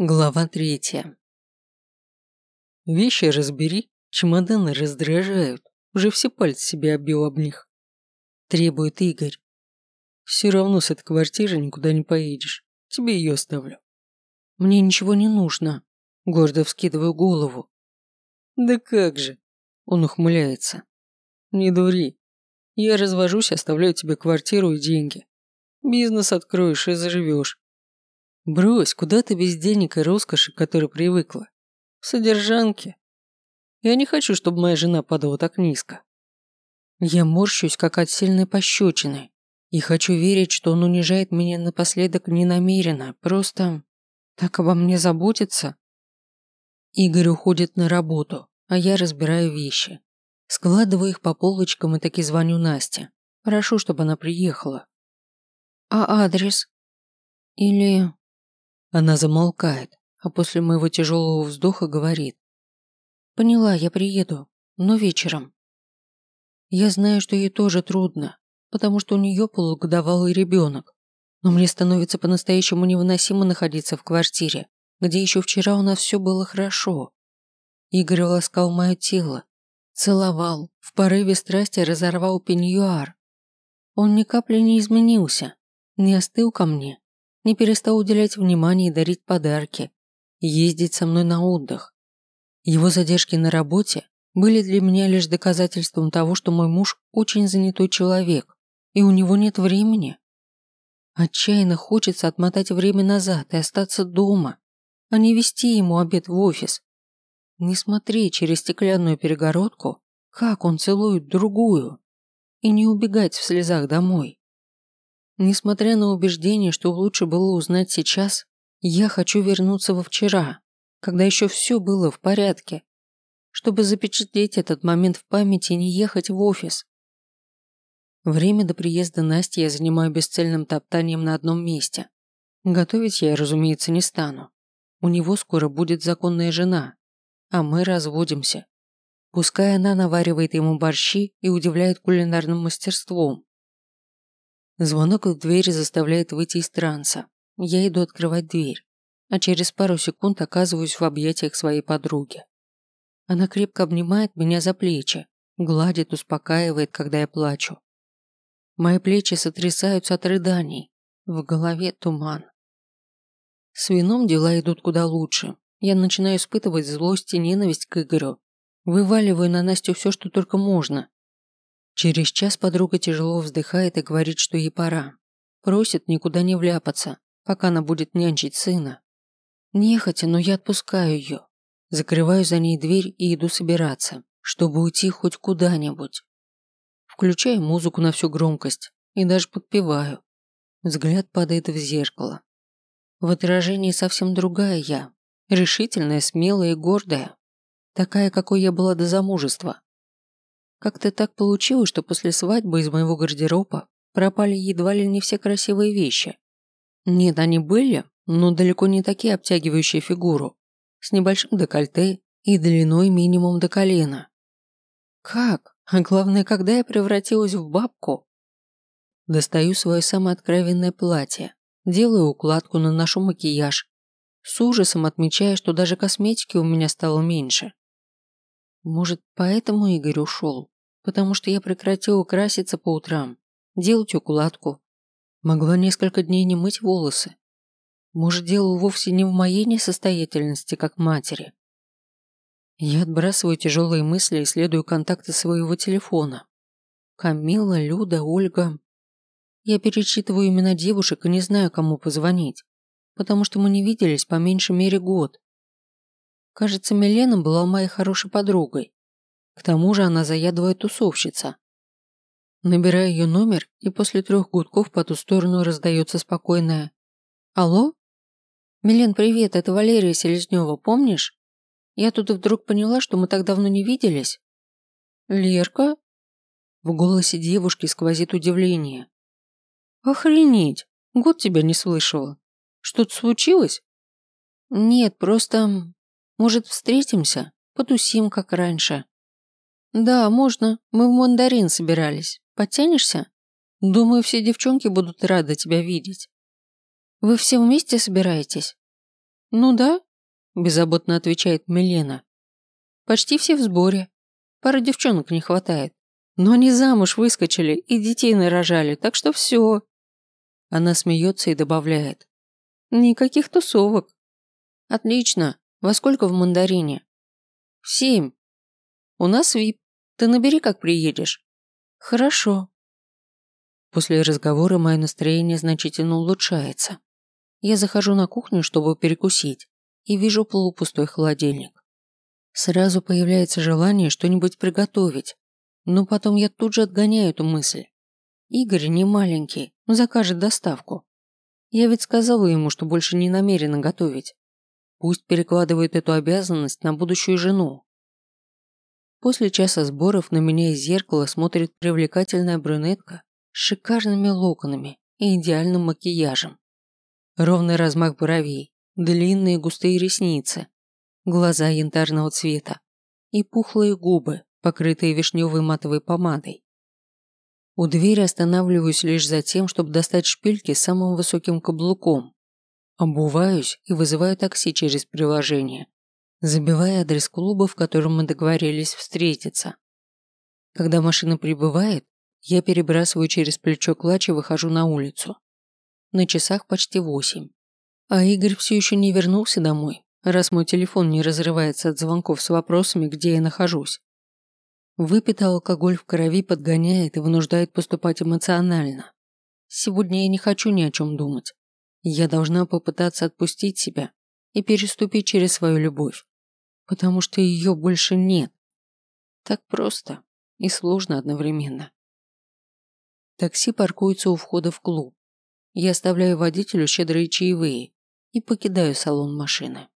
Глава третья. Вещи разбери, чемоданы раздражают. Уже все пальцы себе оббил об них. Требует Игорь. Все равно с этой квартиры никуда не поедешь. Тебе ее оставлю. Мне ничего не нужно. Гордо вскидываю голову. Да как же. Он ухмыляется. Не дури. Я развожусь, оставляю тебе квартиру и деньги. Бизнес откроешь и заживешь. Брось, куда ты без денег и роскоши, к которой привыкла? Содержанке. Я не хочу, чтобы моя жена падала так низко. Я морщусь, как от сильной пощечины, и хочу верить, что он унижает меня напоследок не намеренно, просто так обо мне заботится. Игорь уходит на работу, а я разбираю вещи. Складываю их по полочкам и таки звоню Насте. Прошу, чтобы она приехала. А адрес? Или она замолкает, а после моего тяжелого вздоха говорит. «Поняла, я приеду, но вечером». Я знаю, что ей тоже трудно, потому что у нее полугодовалый ребенок. Но мне становится по-настоящему невыносимо находиться в квартире, где еще вчера у нас все было хорошо. Игорь ласкал мое тело, целовал, в порыве страсти разорвал пеньюар. Он ни капли не изменился, не остыл ко мне, не перестал уделять внимание и дарить подарки, ездить со мной на отдых. Его задержки на работе были для меня лишь доказательством того, что мой муж очень занятой человек, и у него нет времени. Отчаянно хочется отмотать время назад и остаться дома, а не вести ему обед в офис. Не смотри через стеклянную перегородку, как он целует другую, и не убегать в слезах домой. Несмотря на убеждение, что лучше было узнать сейчас, я хочу вернуться во вчера, когда еще все было в порядке, чтобы запечатлеть этот момент в памяти и не ехать в офис. Время до приезда Насти я занимаю бесцельным топтанием на одном месте. Готовить я, разумеется, не стану. У него скоро будет законная жена, а мы разводимся. Пускай она наваривает ему борщи и удивляет кулинарным мастерством, Звонок в дверь заставляет выйти из транса. Я иду открывать дверь, а через пару секунд оказываюсь в объятиях своей подруги. Она крепко обнимает меня за плечи, гладит, успокаивает, когда я плачу. Мои плечи сотрясаются от рыданий, в голове туман. С вином дела идут куда лучше. Я начинаю испытывать злость и ненависть к Игорю. Вываливаю на Настю все, что только можно, Через час подруга тяжело вздыхает и говорит, что ей пора. Просит никуда не вляпаться, пока она будет нянчить сына. Нехотя, но я отпускаю ее. Закрываю за ней дверь и иду собираться, чтобы уйти хоть куда-нибудь. Включаю музыку на всю громкость и даже подпеваю. Взгляд падает в зеркало. В отражении совсем другая я. Решительная, смелая и гордая. Такая, какой я была до замужества. Как-то так получилось, что после свадьбы из моего гардероба пропали едва ли не все красивые вещи. Нет, они были, но далеко не такие обтягивающие фигуру, с небольшим декольте и длиной минимум до колена. Как? А главное, когда я превратилась в бабку? Достаю свое самое откровенное платье, делаю укладку, наношу макияж, с ужасом отмечая, что даже косметики у меня стало меньше. Может, поэтому Игорь ушел? Потому что я прекратила краситься по утрам, делать укладку. Могла несколько дней не мыть волосы. Может, дело вовсе не в моей несостоятельности как матери. Я отбрасываю тяжелые мысли и исследую контакты своего телефона. Камила, Люда, Ольга. Я перечитываю имена девушек и не знаю, кому позвонить, потому что мы не виделись по меньшей мере год. Кажется, Милена была моей хорошей подругой. К тому же она заядлая тусовщица. Набираю ее номер, и после трех гудков по ту сторону раздается спокойное «Алло? Милен, привет, это Валерия Селезнева, помнишь? Я тут вдруг поняла, что мы так давно не виделись». «Лерка?» В голосе девушки сквозит удивление. «Охренеть! Год тебя не слышала. Что-то случилось?» «Нет, просто может, встретимся? Потусим, как раньше?» «Да, можно. Мы в мандарин собирались. Подтянешься? Думаю, все девчонки будут рады тебя видеть. Вы все вместе собираетесь?» Ну да, беззаботно отвечает Милена. Почти все в сборе. Пары девчонок не хватает. Но они замуж выскочили и детей нарожали, так что все. Она смеется и добавляет. Никаких тусовок. Отлично. Во сколько в мандарине? В семь. У нас вип. Ты набери, как приедешь. Хорошо. После разговора мое настроение значительно улучшается. Я захожу на кухню, чтобы перекусить, и вижу полупустой холодильник. Сразу появляется желание что-нибудь приготовить, но потом я тут же отгоняю эту мысль. Игорь не маленький, закажет доставку. Я ведь сказала ему, что больше не намерена готовить. Пусть перекладывает эту обязанность на будущую жену. После часа сборов на меня из зеркала смотрит привлекательная брюнетка с шикарными локонами и идеальным макияжем. Ровный размах бровей, длинные густые ресницы, глаза янтарного цвета и пухлые губы, покрытые вишневой матовой помадой. У двери останавливаюсь лишь за тем, чтобы достать шпильки с самым высоким каблуком. Обуваюсь и вызываю такси через приложение, забивая адрес клуба, в котором мы договорились встретиться. Когда машина прибывает, я перебрасываю через плечо клатч и выхожу на улицу. На часах почти восемь. А Игорь все еще не вернулся домой, раз мой телефон не разрывается от звонков с вопросами, где я нахожусь. Выпитый алкоголь в крови подгоняет и вынуждает поступать эмоционально. Сегодня я не хочу ни о чем думать. Я должна попытаться отпустить себя и переступить через свою любовь, потому что ее больше нет. Так просто и сложно одновременно. Такси паркуется у входа в клуб. Я оставляю водителю щедрые чаевые и покидаю салон машины.